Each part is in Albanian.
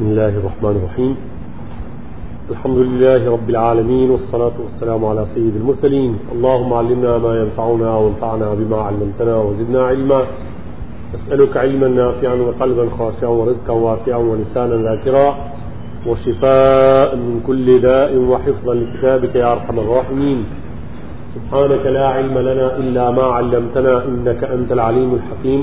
الله الرحمن الرحيم الحمد لله رب العالمين والصلاة والسلام على سيد المرسلين اللهم علمنا ما ينفعنا وانفعنا بما علمتنا وزدنا علما أسألك علما نافعا وقلبا خاشعا ورزقا واسعا ولسانا ذاكرا وشفاء من كل داء وحفظا لكتابك يا أرحم الراحمين سبحانك لا علم لنا إلا ما علمتنا إنك أنت العليم الحكيم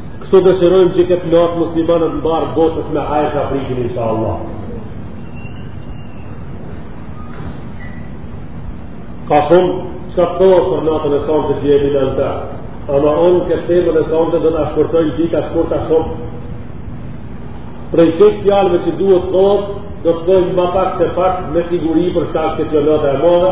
Kështu dëshirojmë që këtë natë muslimanët mbarë botës me hajr ta pritin, insha Allah. Ka shumë çka të thohet për natën e sonte që jemi na në ta. Ama unë këtë temën e sonte do ta shkurtoj në pika shkurta shumë. Prej këtë fjalëve që duhet të thohet, do të thojmë ma pak se pak me siguri për shkak se kjo natë e madhe,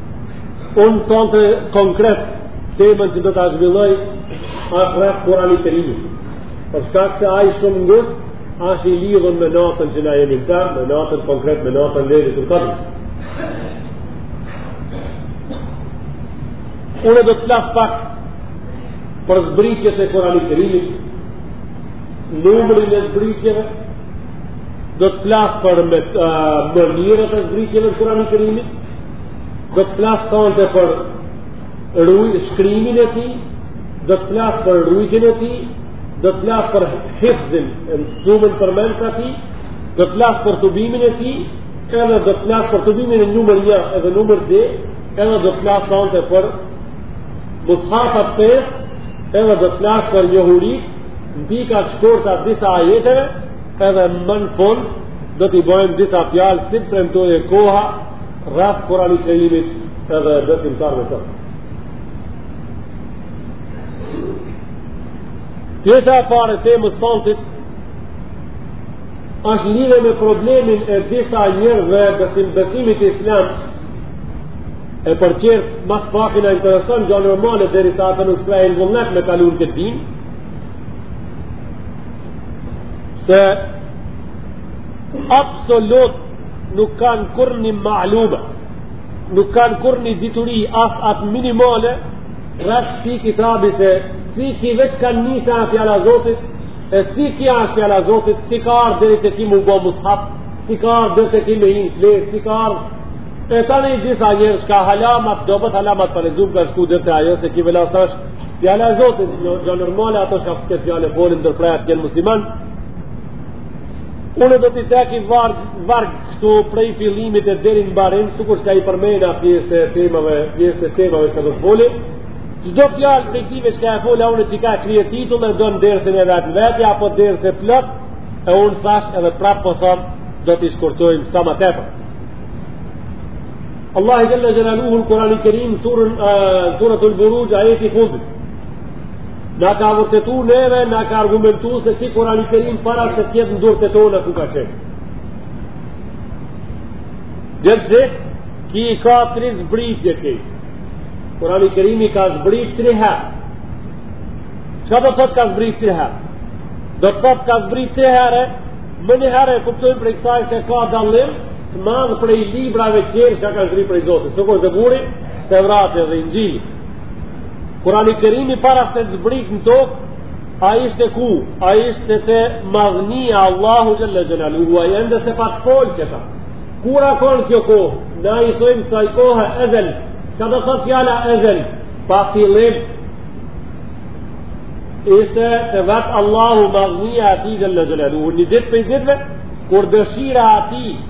Unë sonte konkret temën që do ta zhvilloj është rreth Kurani Kerimit. Për shkak se ai shumë ngusht, ashtë i lidhun me natën që na jemi n'ta, me natën konkret, me natën Lejletul Kadër. Unë do të flas pak për zbritjet e Kurani Kerimit, numrin e zbritjeve, do të flas për mënyrët e zbritjeve të Kurani Kerimit, Do të flas sonte për ruj shkrimin e tij, do të flas për rujtjen e tij, do të flas për hifzin e mësumin përmendsh të tij, do të flas për tubimin e tij, edhe do të flas për tubimin e numër 1 edhe numër 2, edhe do të flas sonte për mushafat e pesë, edhe do të flas për njohuri, në pika shkurta disa ajeteve, edhe më në fund do t'i bajmë disa fjalë si të premtojë koha rreth Kurani Kerimit edhe besimtarët me të. Pjesa e parë e temës sontit është lidhje me problemin e disa njerëzve besim besimit islam e për tjertë ma s'paki na intereson gjo normale derisa ato nuk shprehin vullnet me kalu n'këtë din se absolut nuk kanë kurrnji malumat, nuk kanë kurrnji dituri as atë minimale, rreth këtij kitabi se si ki veç kanë nie se a fjala zotit, e si ki a fjala zotit, si ka ardhë deri te ki me u bo mushaf, si ka ardhë deri te ki me hi n'fletë, si ka ardhë, e tani disa njerëz ka hala ma t'dobët, hala ma t'palexum ka shku deri te ajo, se ki vallë a s'asht, fjala zotit, jo, jo normale ato shka këtë fjalë e folin ndërprejnë t'kenë musliman, Unë do t'i ceki varg, varg këtu prej fillimit e deri në mbarim, sikur shka i përmena pjesë e temave, pjesë e temave çka do të foli, çdo fjalë prej tive shka e fola unë çka ka krye titullë, e don dersin e vet në vete, apo ders e plot, e unë thash edhe prapë po thom, do t'i shkurtojmë sa ma tepër. Allahi xhel-le xhelaluhu në Kurani Kerim, surën, uh, suretul-Buruxh, ajeti fundit. Na ka vërtetu neve, na ka argumentu se si Kurani Kerim para se të jetë në durtë tona ku ka qenë. Gjithsej, ky i ka tri zbritje ky. Kurani Kerimi ka zbrit tri herë. Çka do thotë ka zbrit tri herë? Do thotë ka zbrit tri herë, menjëherë e kuptojmë prej kësaj se ka dallim të madh prej librave tjerë çka ka zbrit prej Zotit. Siç është Zeburi, Tevrati dhe I Kurani Kerimi para se të zbrit në tokë, ai ishte ku, ai ishte te madhnia e Allahut Xhele Xhelaluhu, ai ende s'e pat folë këta. Kur ka konë kjo kohë, na i thojmë asaj kohe ezel, çka do thotë fjala ezel, pa fillim, ishte te vetë Allahu madhnia e tij Xhele Xhelaluhu, një ditë prej ditëve, kur dëshira e tij,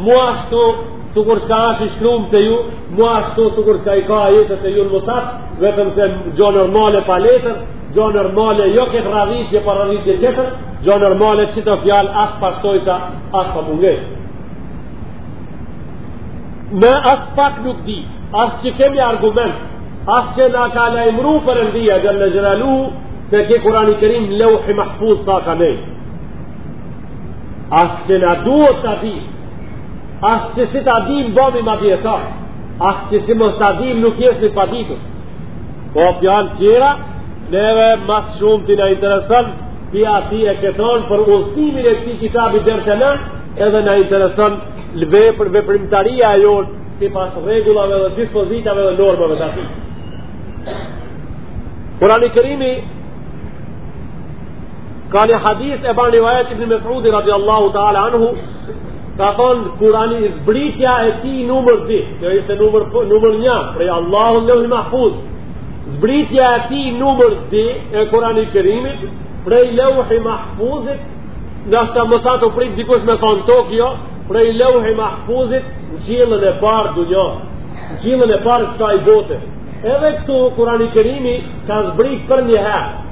Mu ashtu, sikur çka asht i shkrum te ju, mu ashtu, sikur çka i ka ajetet te ju në mus'haf, vetëm se gjë normale pa letër, gjë normale jo këtë radhitje, po radhitje tjetër, gjë normale qito fjalë as pa shtojca, as pa mungesë. Ne aspak nuk dimë, as që kemi argument, as që na ka lajmru Perëndia, Xhele Xhelaluhu, se ky Kurani Kerim, Levhi Mahfuz, sa ka nejt. As që na duhet ta dimë, as që si ta dimë bëhmi ma dijetar, as që si mos ta dimë nuk jesim të paditur. Po fjalë tjera, neve ma së shumti na intereson, prej aty e këtej për udhëtimin e këtij kitabi deri te na, edhe na intereson vepër, veprimtaria e jonë, sipas rregullave dhe dispozitave dhe normave të atij Kurani Kerimi Ka një hadith e ban rivajet Ibn Mesudi radiallahu ta'ala anhu, ka thonë, Kurani zbritja e tij numër dy, kjo ishte numër, numër një, prej Allahut në Levhi Mahfuz, zbritja e tij numër dy e Kurani Kerimit, prej Levhi Mahfuzit, ndoshta më sa të prit dikush me thonë tokë, jo, prej Levhi Mahfuzit, në qiellën e parë dunja, në qiellën e parë të kësaj bote. Edhe këtu, Kurani Kerimi ka zbrit përnjëherë,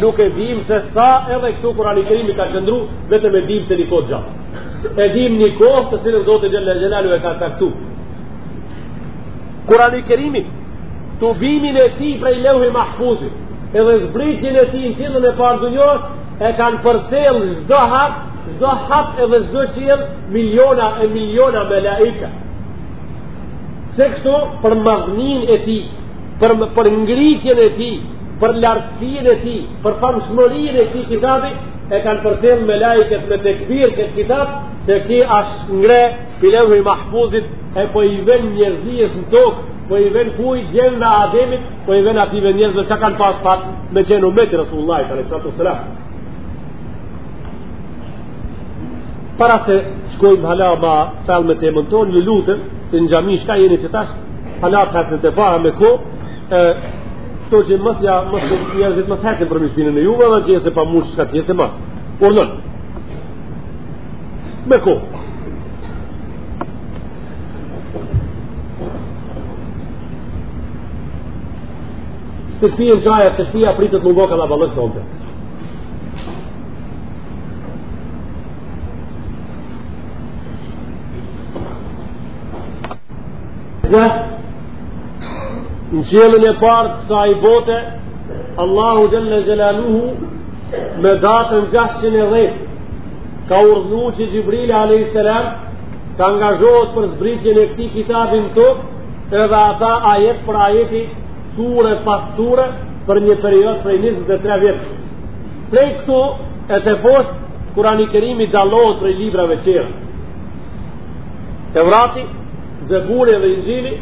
Nuk e dim se sa edhe këtu Kurani Kerimi ka qëndru, vetëm e dim se një kohë gjatë. E dim një kohë të cilën Zoti Xhele Xhelaluhu e ka caktu. Kurani Kerimi, të bimin e tij prej Levhi Mahfuzit, edhe zbritjen e tij në qiellën e parë dunja, e kanë përcjell çdo hap, çdo hap edhe çdo qiell, miliona e miliona melaike. Pse kështu, për madhninë e tij, për, për ngritjen e tij, për lartësinë e tij, për famshmërinë e këtij kitabit, e kanë përcjellë me melaiket me tekbir këtë kitab, se ky asht ngre pi levhi mahfuzit e po i vjen njerëzisë në tokë, po i vjen kujt gjenë e Ademit, po i vjen atyve njerëzve që kanë pas fat me qenë umet i Rasulullahit, a.s. Para se t'shkojmë hala ma thellë me temën tonë, ju lutem, te në xhami shka jeni qetash, hala të hasën të para me kohë, E, kështu që mos ja mos njerëzit mos hekin për miskinë në juve dhe që jese pa mush çka jese mos. Urdhon. Me ku? Se pini çaja te shpia priteni mongo ka la balëk sonte. Dhe, në qiellin e parë të kësaj bote, Allahu xhele xhelaluhu, me datën 610, ka urdhnu që Xhibrili a.s. të angazhohet për zbritjen e këtij kitabi në tokë, edhe ata ajet për ajeti, sure pas sure, për një periodë prej 23 vjet. Prej këtu, e teposhtë, Kurani Kerimi dallohet prej librave tjerë. Tevrati, Zeburi dhe Inxhili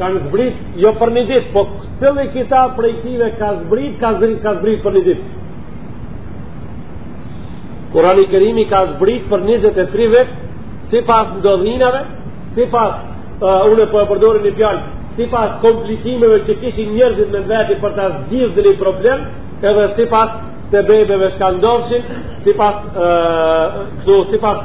kanë zbrit jo për një ditë, po secili kitab prej tyre ka zbrit, ka zbrit për një ditë. Kurani Kerimi ka zbrit për 23 vjet sipas ndodhinave, sipas uh, unë po e përdori një fjalë, sipas komplikimeve që kishin njerëzit me veti për ta zgjidhur një problem, edhe sipas sebebeve çka ndodhshin, sipas uh, kështu sipas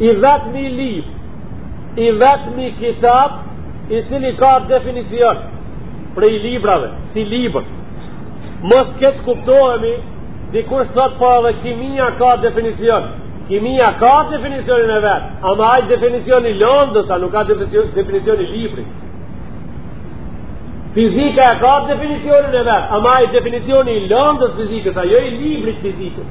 i vetmi libër, i vetmi kitab, i cili ka definicion prej librave, si libër. Mos t'keqkuptohemi, dikush thotë po edhe kimia ka definicion. Kimia ka definicionin e vet, ama asht definicion i lëndës, a nuk ka definicion i librit. Fizika e ka definicionin e vet, ama asht definicion i lëndës fizikës, a jo i librit fizikës.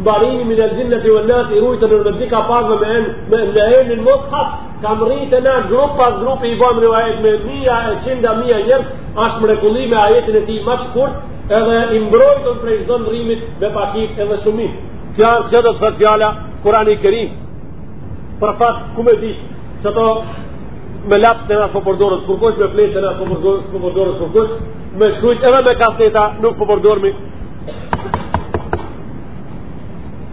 Mbarimi min el jinnati wan nas i rujtun në dy kapakë me e me në emrin mushaf ka mrritë në grup pas grupi i bëmë rivajet me mija e qinda mija njerëz asht mrekulli me ajetin e tij më të shkurt edhe i mbrojtur prej çdo ndrimit të pakit edhe shumit kjo është ç'do të thotë fjala Kurani Kerim për fat ku më di çdo me laps të mos po përdoret kërkush, me fletë të mos po përdoret kërkush, me shkrujt edhe me kaseta nuk po përdorim,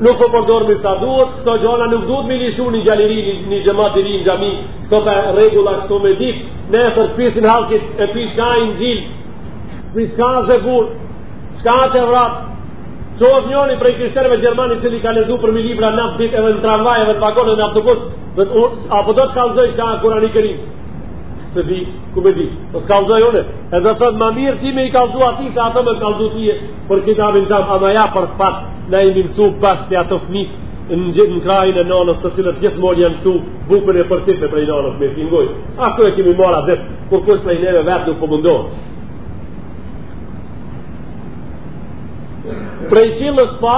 Nuk po përdorim sa duhet, këto gjona nuk duhet me lishu një xhami, një, një xhemat hin në xhami, këto rregulla këto me ditë, ne e thërpisin halkit, e pi shka i Inxhil, pi shka Zebur, shka Tevrat, çohet njoni prej krishterve Gjermani i cili ka lezu për mi libra në dit edhe në tramvaj edhe në vagonë në autobus, dhe, apo do të kallzoj shka Kur'ani Kerim. Se di, ku me di, po të kallzoj une, edhe thotë ma mirë ti me i kallzu atij, se ai me t'kallzu ty për kitabin tan, ama ja për fat, na jemi mësu bash si ato fmij, në gji në krahin e nanës të cilët gjithmonë jan msu bukën e përtypne prej nanës me e ngrën. Ashtu e kemi marrë dhe, kurse prej neve vetë nuk po mundohem. Po prej cilës pa,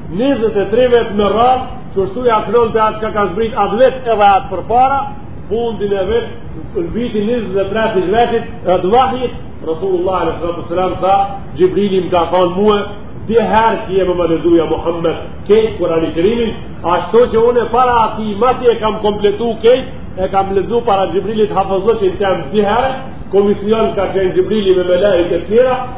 njëzet e tre vetë me radhë, kështu ja krëllë të atë që ka zbrit atë vetë edhe atë për para, fundin e vet, në vitin njëzet e tre të zhvetit, e të vahjit, Rasulullah e Rasulullah e Sëram tha, Xhibrili më ka thonë mue, dy herë ke me ma lexu ja Muhammed, kejt Kur'ani Kerimin, ashtu që une para atij xhemati e kam kompletu kejt, e kam lexu para Xhibrilit hafëzllëkin tem dy herë, komision ka qenë Xhibrili me melaiqet e tjera,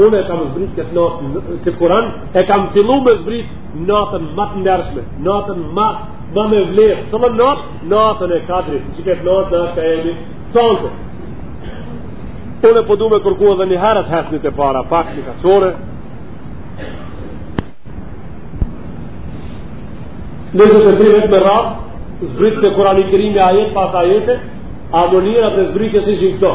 Unë e kam zbrit këtë natë, këtë Kur'an, e kam fillu me zbrit natën ma të ndershme, natën ma, ma me vlerë. Domethënë, natën e Kadrit, që këtë natë, natë ka jemi, sonte. Unë po du me kërku edhe një herë te senet e para, pak me kaqë. Njëzet e tri vjet me radhë, zbritte Kur'ani Kerimi ajet pas ajete, a mënyrat e zbritjes ishin këto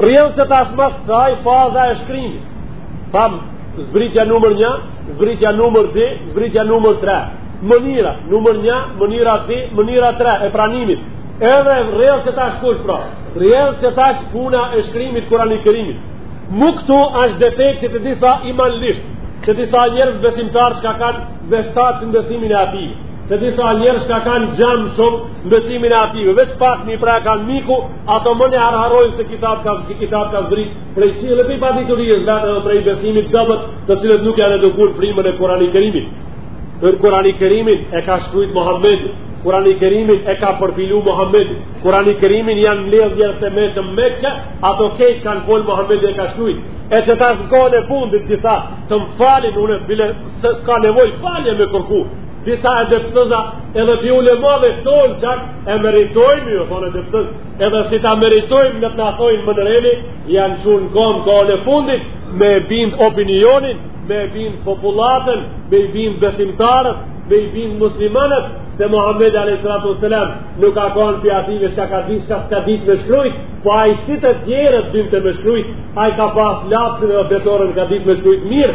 Rrjedh se tash mas kësaj faza e shkrimit. Tham zbritja numër 1, zbritja numër 2, zbritja numër 3. Mënyra numër 1, mënyra 2, mënyra 3 e pranimit. Edhe rrjedh se tash ku pra. Rrjedh se tash puna e shkrimit Kur'ani Kerimit. Mu këtu është defekti te disa imanligësht, te disa njerëz besimtarë çka kanë veç pak në besimin e atyve, te disa njerëz çka kanë gjanë shumë në besimin e atyve, veç pak një pra kanë miku, Ato me një her harrojnë se kitab ka, kitab ka zbrit prej qiellit prej paditurisë dhe dhe prej besimit dobët të cilët nuk janë edukuar në frymën e Kurani Kerimit. Po Kurani Kerimin e ka shkrujt Muhamedi, Kurani Kerimin e ka përpilu Muhamedi, Kurani Kerimin janë mbledhë njerëz të mençëm në Mekë, ato kejt kanë folë Muhamedi e ka shkrujt. E që tash kohën e fundit disa të më falin, unë bile se s'ka nevoj falje me kërku, Disa edepsëza edhe të ulemave tonë qaq e meritojnë ju, thonë edepsëz, edhe si ta meritojnë në të nathojnë më nëreni, janë çu në kamë kohën e fundit me bind opinionin, me bind popullatën, me bind besimtarët, me bind muslimanët, se Muhammed a.s. nuk ka konë prej atyve shka s'ka ditë, s'ka ditë me shkrujt, po ai si të tjerët dinte me shkrujt, ai ka pas lapsin dhe fletoren ka ditë me shkrujt mirë,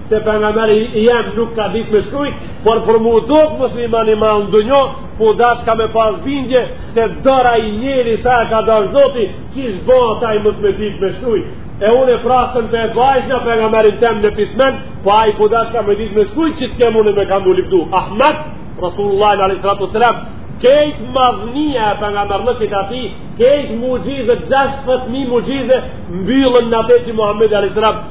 se pejgamberi jem nuk ka dit me shkrujt, por për mu do të musliman i ma në dënjo, po dashka me pas bindje, se dëra i njeri sa e ka dash zoti, që është bo ata mos me dit me shkrujt. E unë e prasën për e bajshna pejgamberin tem nepismen, po ai po dashka me dit me shkrujt, që të kemë unë me kam u lipdu. Ahmet, Rasulullah alejhi salatu selam, kejt madhnia pejgamberit aty, kejt muxhize, gjashë fëtëmi muxhize, mbyllen në të që Muhammed alejhi salatu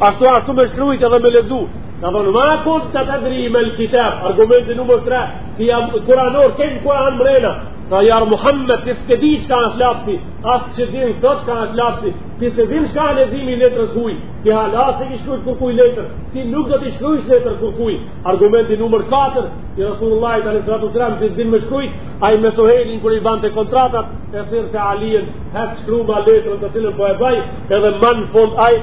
Ashtu ashtu me shkrujt edhe me lexu. Ka thonë, ma kunte tedri mel kitab, argumenti numër 3, si jam kuranor, kemi Kuran mrena. Tha ja Muhammed, ti s'ke dit çka është lapsi, as që din sot çka është lapsi, ti s'e din shka në zimi letër të huj, ti hala s'i ki shkrujt kurkuj letër, ti nuk do t'i shkrujsh letër kurkuj. Argumenti numër 4, Rasulullahi alejhi salatu selam s'din me shkrujt, ai mesoherin kur i bante kontratat, e thirrte Alien, hajt shkruma letër të cilën po e baj, edhe manë fond ajë,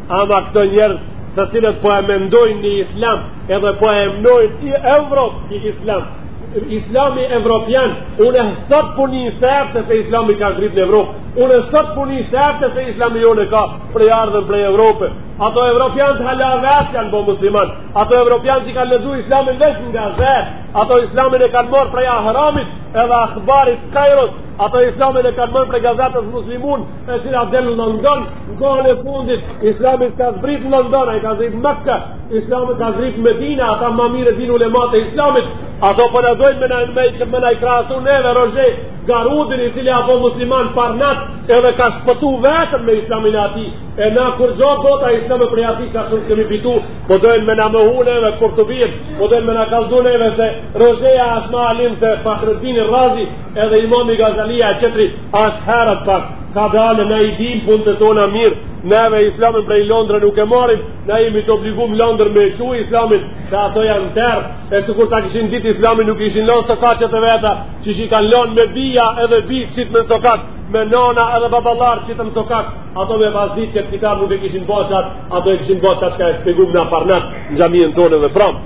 Ama këto njerëz të cilët po e mendojnë një islam edhe po e emnojnë Evropë si islam islami evropian une sot po ni sefte se islami ka zbrit në Evropë une sot po ni sefte se islami jonë e ka prejardhjen prej Evropë ato evropian që hala vet s'janë bo musliman ato evropian që kanë lexu islamin veç n'gazetë ato islamin e kanë marrë prej Ahramit edhe Ahbarit Kajros ato islamin e kanë marrë prej gazetës Muslimun e cila del në London, në kohën e fundit, islami ka zbrit në London, e ka zbrit Mekka, islami ka zbrit Medina, ata ma mirë din ulemat e islamit, ato për po na dojnë me në me i këmë na i krahasu neve, Rozhe Garodin i cili u bo musliman parnat, edhe ka shpëtu veten me islamin aty, e na kurgjo bota islame prej ati ka shumë s'kemi fitu, po dojnë me na mësu neve, kur të vijem, po dojnë me na kallxu neve, se Rozheja është ma alim se Fahretin Razi, edhe imam Gazalia e tjetri, As herë pak, kadalë, na i dim punët tona mirë, neve islamin prej Londre nuk e marrim, ne jemi të obligum Londrës me çu islamin, se ato janë terr, e sikur ta kishin dit islamin nuk ishin lanë sokaqet e veta, qysh i kanë lanë me bija edhe bij qitë me sokak, me nana edhe baballar qitë me sokak, ato me pas dit këtë kitab nuk e kishin ba qat, ato e kishin ba qat çka e shpjegum na parnat, në xhamien tonë dhe pramë.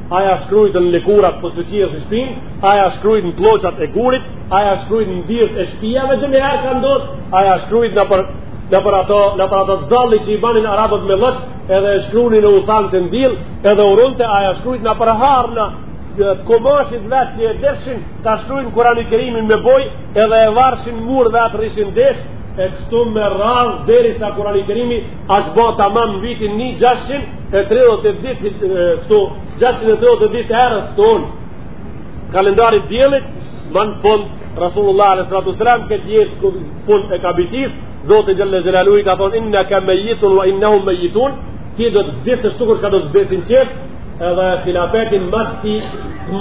a ja shkrujt në lëkurat postaqi si shpin, a ja shkrujt në plloçat e gurit, a ja shkrujt në dyrt e shpijave që njëherë ka ndodhë, a ja shkrujt nëpër, nëpër ato, nëpër ato të zallit që i banin arabët me lloç, edhe e shkrunin e u thante n'dill, edhe u rujte, a ja shkrujt nëpër harna, kumashit vetë që e deshin, ta shkrujnë Kurani Kerimin me bojë, edhe e varshin n'mur dhe atë rrishin desh, e kështu me radhë, derisa Kurani Kerimi, asht ba tamam vitin 1 600, e 30 e dytë kështu 630 e dytë erës tonë kalendarit diellit ma në fund Rasulullah alejhi salatu selam këtë jetë ku fund e kabitis Zoti Xhele Xhelaluhu i ka thonë innaka mejjitun wa innahum mejjitun ti do të disësh dhe këta do të desin qëtë edhe hilafetin mas të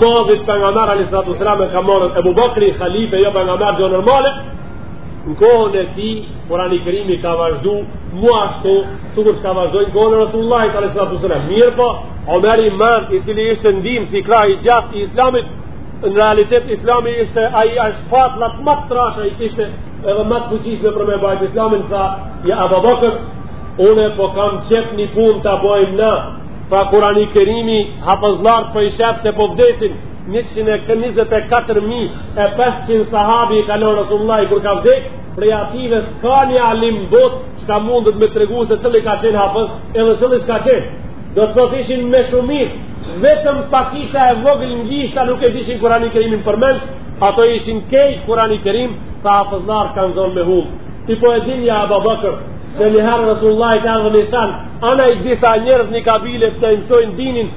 madhit pejgamber a.s. e ka marë Ebu Bekri khalife jo pejgamber gjo normale në kohën e tij Kurani Kerimi ka vazhdu mu ashtu sikur ç'ka vazhdu n'kohën e Rasulullahit alejhi salatu selam mirëpo Omeri mërë i cili ishte ndimë si krahi i djathtë i islamit në realitet islami ishte ai ashtë shpatullat ma të trasha i kishte edhe ma të fuqishme për me bajtë islamin tha ja Abu Bakër une po kam qef një punë të bojmë në fa Kurani Kerimi hafëzllarët po i sheh se po vdesin njëqind e njëzet e katër mijë e pesëqind sahabi i ka lanë Rasulullahi kur ka vdek prej atyve s'ka një alim n'botë që ka mundet me tregu se cilli ka qenë hafës edhe cilli s'ka qenë do të thotë ishin me shumicë vetëm pakica e vogël n'gishta nuk e dishin Kurani Kerimin përmend ato ishin krejt Kurani Kerim tha hafëzllarët kanë zanë me hum ti po e din ja Abu Bakr se njëherë Rasulullahi ka edhe një thanë anej disa njerëz një kabile të na i mësojnë dinin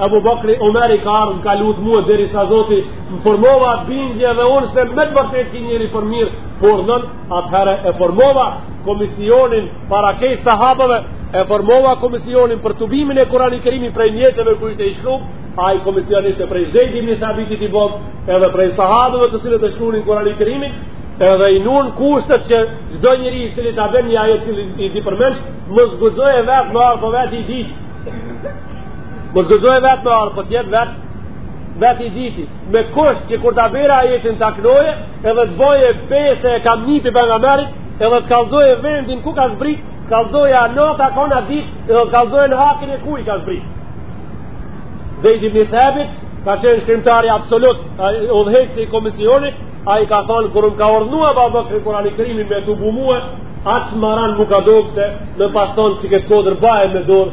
Abu Bakri Omeri ka ardhë më ka lutë mua derisa Zoti më formova bindje dhe unë se me të vërtet ky njeri për mirë por nën atëherë e formova komisionin para krejt sahabëve e formova komisionin për tubimin e Kurani Kerimit prej mjeteve ku ishte i shkru ai komision ishte prej Zejd ibn Sabitit i bam edhe prej sahabëve të cilët e shkrunin Kurani Kerimin edhe i vunë kushtet që çdo njeri i cili ta bjen një ajet që i di përmendsh mos guxojë vetë me ardhë po vetë i dyti Mos guxojë vetë me ardhë, po tjetë vetë, vetë i dyti. Me kusht që kur ta bjerë ajetin ta knojë, edhe të bojë be se e kam ni pejgamberit, edhe të kallzojë vendin ku ka zbrit, kallzojë a natë a ka qenë ditë, edhe të kallzojë në hakin e kujt ka zbrit. Zejd ibni Thabit, ka qenë shkrimtari absolut, udhëheqës i komisionit, ai ka thonë, kur më ka urdhnu Abu Bakri Kurani Kerimin me tubue, atë shumë ma randë më ka ardhë se me pas thonë që këtë kodrë baje me dorë,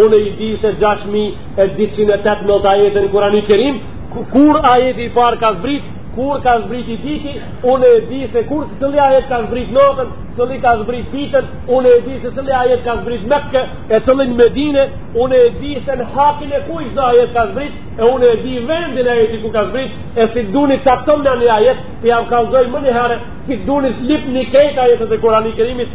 Unë i di se 6218 ajete në Kurani Kerim, kur ajeti i parë ka zbrit, kur ka zbrit i diti, unë e di se kur cilli ajet ka zbrit notën, cilli ka zbrit ditën, unë e di se cilli ajet ka zbrit në Mekke, e cilli në Medine, unë e di se në hakin e kujt çdo ajet ka zbrit, e unë e di vendin e ajetit ku ka zbrit, e si t'duni caktoni një ajet, po jau kallzoj menjëherë, si t'duni lipni kejt ajetet e Kurani Kerimit,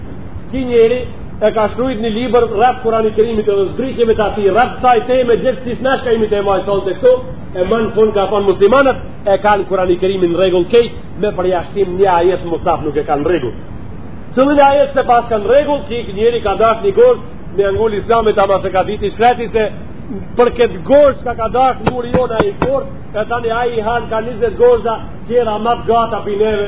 Ki njeri e ka shkrujt një libër rreth Kurani Kerimit edhe zbritjes të atij rreth ksaj teme gjithë si sme shka imi të e maj sonë të këtu e më në fun ka thonë muslimanët e kanë Kurani Kerimin në rregull kejt me përjashtim një ajet në musaf nuk e kanë në rregull cillin ajet s'e paskan në rregull ki njeri ka dash një gol me ja ngul islamit ama s'e ka dit i shkreti se për këtë gol shka ka dash një urion ai kur e tani ai hanë ka 20 gol tjera mat gata prej neve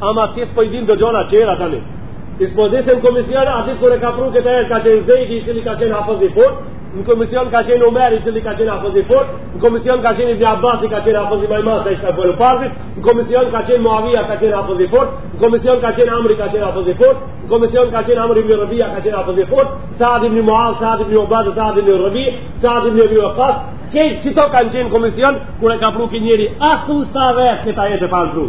Ama ti s'po i din do gjona tjera tani. Ti s'po di se në komision atit kur e ka pru këtë e ka qenë Zejdi i cili ka qenë hafëz i fort, në komision ka qenë Omeri i cili ka qenë hafëz i fort, në komision ka qenë ibn Abbasi ka qenë hafëzi ma i madh si shka folëm për tij, në komision ka qenë Muavija ka qenë hafëz i fort, në komision ka qenë Amri ka qenë hafëz i fort, në komision ka qenë Amri ibn Rëbija ka qenë hafëz i fort, Saad ibn Muaz, Saad ibn Ubad, Saad ibn Rëbi, Saad ibn Ebi Waqas, kejt qito kanë qenë komision, kur e ka pru ki njeri, asu sa vetë këtë ajet e panë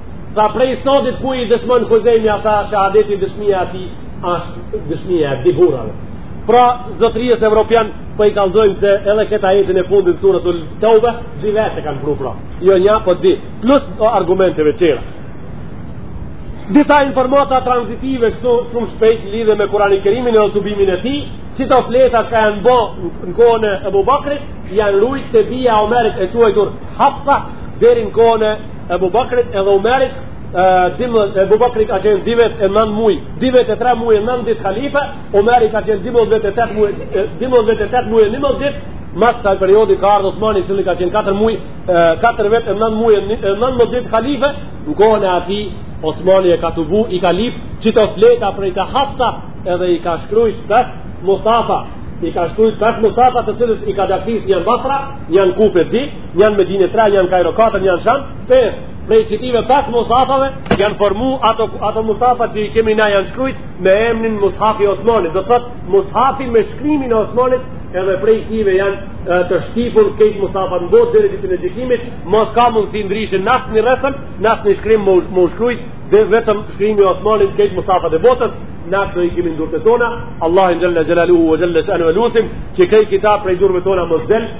Tha prej sotit kujt i dëshmon Huzejmi ata shahadeti dëshmia e atij ashtë dëshmia e di burrave. Pra, zotërisë evropian, po i kallzojmë se edhe këtë ajetin e fundit të sures Teube, di vetë e kanë pru pra. Jo nja, po di. Plus argumenteve tjera. Disa informata transitive këtu shumë shpejt lidhje me Kurani Kerimin edhe tubimin e tij, qito fleta shka janë bo në kohën e Ebu Bakrit, janë rujt te bija e Omerit e quajtur Hafsa, deri në kohën e Ebu Bakrit edhe Omerit Ebu Bakri ka qenë di vet e nën muj di vet e tre muj e nën dit halife Omeri ka qenë di vet e tet muj di vet e tet muj e njëmëdhetë dit mas ksaj periode ka ardhë Osmani cilli ka qenë 4 muj 4 vet e nën muj e nënmëdhetë dit halife në kohën e atij Osmani e ka tubu i ka lip qito fleta prej te Hafsa edhe i ka shkrujt pes musafa i ka shkrujt pes musafa të cilët i ka daktis një në Basra një në Kufe di Nja në Medine 3, nja në Kajro 4, nja në Sham 5 Prej qitive 5 musafave Janë formu ato, ato musafat që i kemi na janë shkrujt Me emnin musafi i Osmanit Do thot musafi me shkrimin e Osmanit Edhe prej qitive janë të shtipur Kejt musafat në botë deri ditën e gjikimit Ma s'ka mundësi ndrishe në asnjë resëm Në asnjë shkrim me u shkrujt Dhe vetëm shkrimi i Osmanit Kejt musafat e botës na që i kemi n'durtë tona Allahun xhalla xhelaluhu ve xhalla shanuhu e lutim që ki kitab prej durve tona mos del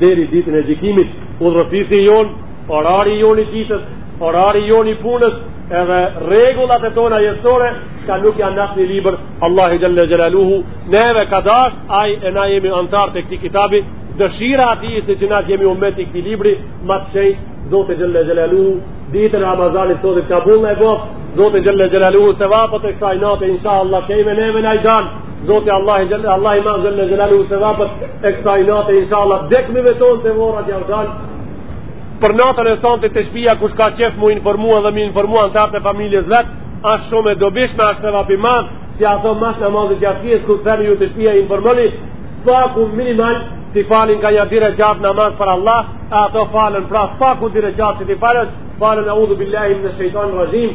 deri ditën e gjykimit udhërrëfyesi jon orari jon i ditës orari jon i punës edhe rregullat e tona jetësore çka nuk janë në një libër Allahu xhalla xhelaluhu neve ka dash ai e na jemi anëtar të këtij kitabi dëshira e tij është që na jemi umet i këtij libri ma të shenjtë Zoti xhelle xhelaluhu, ditën e Ramazanit të sotit kabull na e boftë, Zoti xhelle xhelaluhu, sevapet e kësaj nate, insha Allah, kejme neve na i Zoti Allahi xhelle, Allahi ma xhelle xhelaluhu sevapet e kësaj nate insha Allah, dek me veton te vorret ja u dalë. Për natën e sonte te shpia, kush ka qejf m'u informu edhe m'i informu anëtarët e familjes vet, asht shumë e dobishme, asht sevap i madh, si ato mas namazit jacisë, ku të ju te shpia informoni, së paku minimal të falin ka një dy reqate namaz për Allah, ato falen pra së paku dy reqate që t'i falësh, falen eudhu billahi mine shejtani raxhim,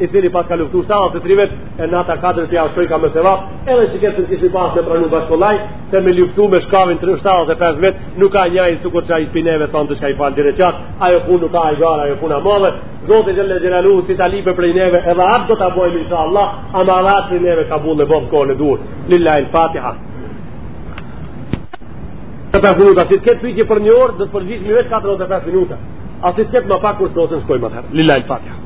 i cili pas ka luftu 73 vet e në ata katër tjera është ka më sevap edhe që këtë në kish pas me pranu bashkollaj se me luftu me shkaun 75 vet nuk ka njaj së kur qa i spineve thonë të shka i fal dy reqate ajo punë nuk ka i gara ajo punë e madhe Zoti xhelle xhelaluhu si ta lypë prej neve edhe atë do të bojmë insha Allah ama edhe atë prej neve ka bu në bom kohë duhet lillahil fatiha të përfundu se s'di kush të pyti për një orë dhe të përgjit një vetë 45 minuta asit këtë më pak kur të dotën shkojmë atëherë lillahil fatiha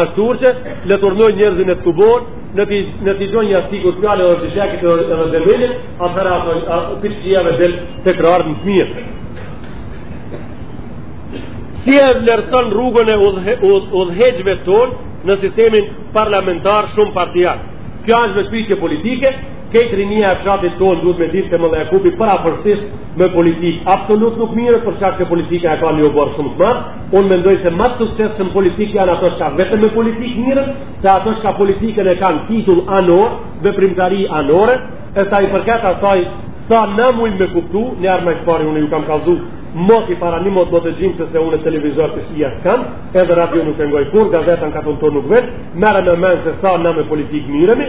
Ashtu urqe, le të urnojnë njerëzën e tubon, në të në të gjojnë një artikull të kjale dhe të shekit edhe del atëherë ato për që jave dhe të kërarë në të mirë. Si e vlerëson rrugën e udhëheqve tonë në sistemin parlamentar shumëpartiak. Kjo është veç pyetje politike, krejt rinia e fshatit tonë duhet me ditë se hoxha e juj përafërsisht me politikë. Absolut nuk mirret për shkak që politika e ka një oborr shumë të madh, Unë mendoj se ma të suksesshëm politikë janë ato çka vetëm me politikë mirren, se ato çka politikën e kanë titull anor, veprimtari anore, e sa i përket asaj, sa na mujmë me kuptu, nji her ma së pari unë ju kam kallzu, moti para një mot më të gjimë, se se unë e televizor te shpia s'kam, edhe radio nuk e ngoj kurrë, gazeta n'katun tonë nuk vjen, merre me men se sa na me politikë mirremi,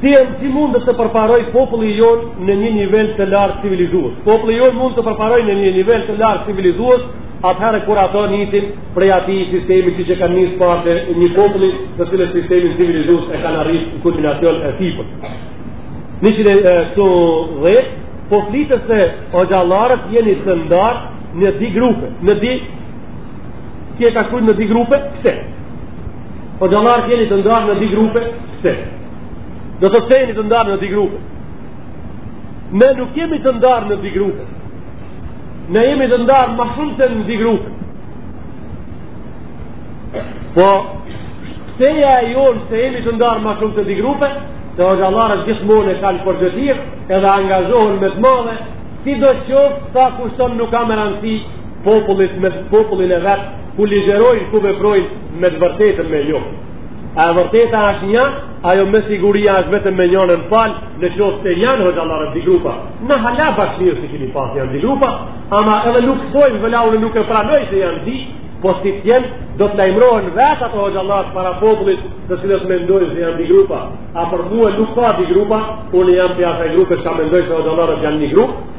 Si e si mund të përparojë populli jon në një nivel të lartë civilizues? Populli jon mund të përparojë në një nivel të lartë civilizues atëherë kur ato nisin prej atij sistemi që që kanë nisë të parët e një populli të cilët sistemin civilizues e kanë arrit në kulminacionin e sipërm. Në që dhe të dhe, po flitet se hoxhallarët jeni të ndarë në dy grupe, në dy, kje ka shkru në dy grupe, pse? Hoxhallarët jeni të ndarë në di grupe, pse? Do të thotë se jeni të ndarë në di grupe. Ne nuk jemi të ndarë në di grupe. Ne jemi të ndarë ma shumë se di grupe. Po, pseja e jonë se jemi të ndarë ma shumë se di grupe, se hoxhallarët gjithmonë e kanë përgjëtirë, edhe angazhohen me të madhe, sido qoftë, sa kushton nuk ka me rëndësi, popullit me popullin e vet, Ku ligjerojnë ku veprojnë me të vërtetën me njohë. A e vërteta është një, ajo me siguri është vetëm me njënën palë, në qoftë se janë hoxhallarët di grupa. Në hala bash mirë s'i kimi pa se janë di grupa, ama edhe nuk thojmë vëlla unë nuk e pranoj se janë di, po si t'jenë, do të lajmërohen vetë ato hoxhallarët para popullit të cilët mendojnë se janë di grupa. A për mua nuk ka di grupa, unë jam prej asaj grupe çka mendojnë se hoxhallarët janë një grup,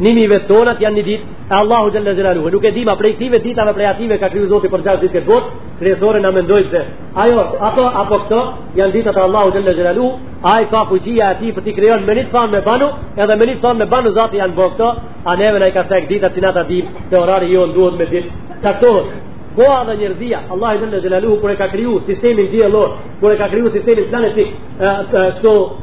Nji mi vet tonat janë një ditë e Allahu xhel-le xhelaluhu. Nuk e dima prej këtive ditave prej ative ka kriju zoti për 6 ditë këtë botë, kryesore ne mendojmë se ajo, ato, apo këto, janë ditët e Allahu xhel-le xhelaluhu, ai ka fuqi ati për t'i kriju me një të me banu, edhe me një të me banu zati janë bo këto, a neve na i ka cekë ditët që na ta dim, se orari jonë duhet me ditë, ka këtohet. Bo edhe njerëzia, Allahu xhel-le xhelaluhu, kur e ka kriju sistemin diellor, kur e ka kriju sistemin planetik, e, e,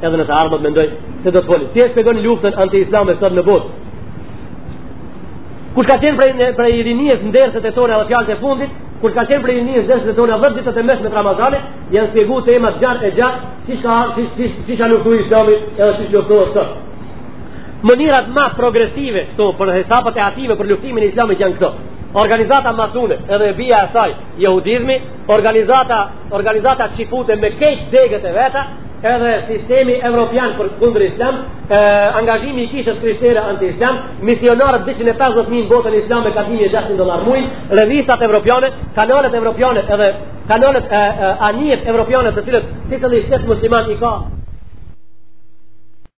Edhe nëse armët mendoj se do të folin. Si e shpjegon luftën anti-islame sot në botë? Kush ka qenë prej prej rinisë ndër vete tona dhe fjalët e fundit, kush ka qenë prej rinisë dhe vete tona 10 ditët e mesme të Ramazanit, janë spjegu temat gjanë e gjatë, si osht ka, si, si, si osht luftu islami edhe si luftohet sot. Mënirat ma progresive, këto, për hesapet e ative për luftimin e islamit janë këto. Organizata masone, edhe bija e saj, jehudizmi, organizata, organizata çifute me kejt degët e veta, edhe sistemi evropian për kundër islam, e, angazhimi i kishës krishtere anti-islam, misionarët 250.000 në botën islame me ka 1.600 dolar muj, revistat evropiane, kanalet evropiane edhe kanalet e, e, anijet evropiane të cilët, secili shtetë musliman i ka